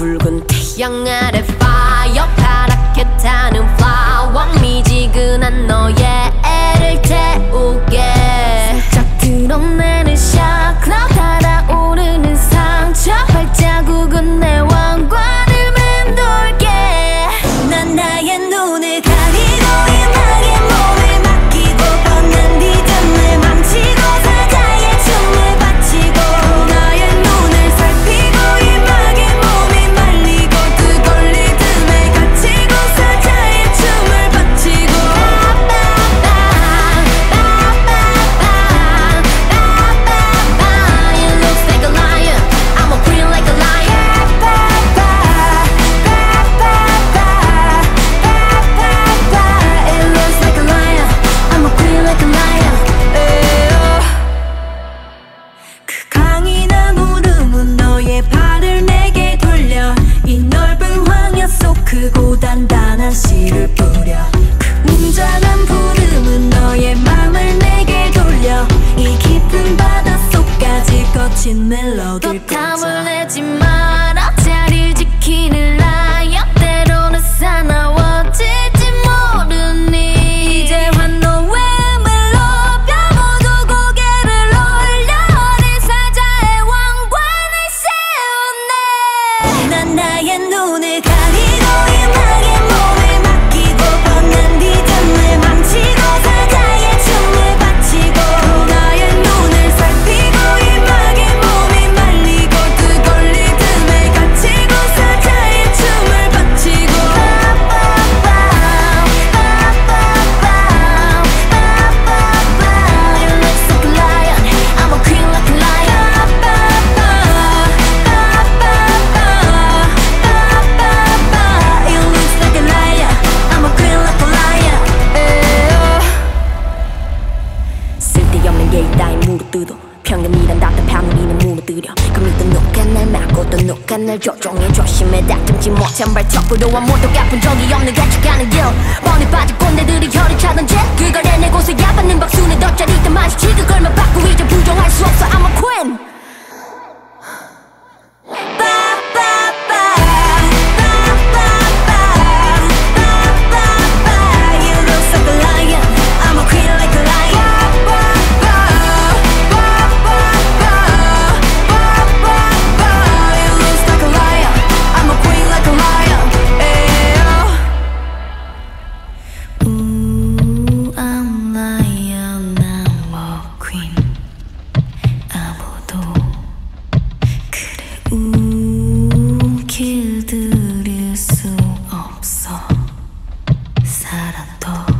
붉은 태양 아래 파여 파랗게 타는 플라워 미지근한 너의 애를 태우게. 짝 드러내는 샥나 달아오르는 상처 발자국은 내 그곳 나의 무릎 뜯어. 평균이란 답답한 우리는 무너뜨려 금리도 녹아 날 막고 또 녹아 날 조종해. 조심해. 닥치지 못한 발톱으로 아무도 갚은 적이 없는 가축하는 길. 뻔히 빠질 꼰대들이 혀를 차던지 그걸 해내고서 야받는 박수는 더 사랑도.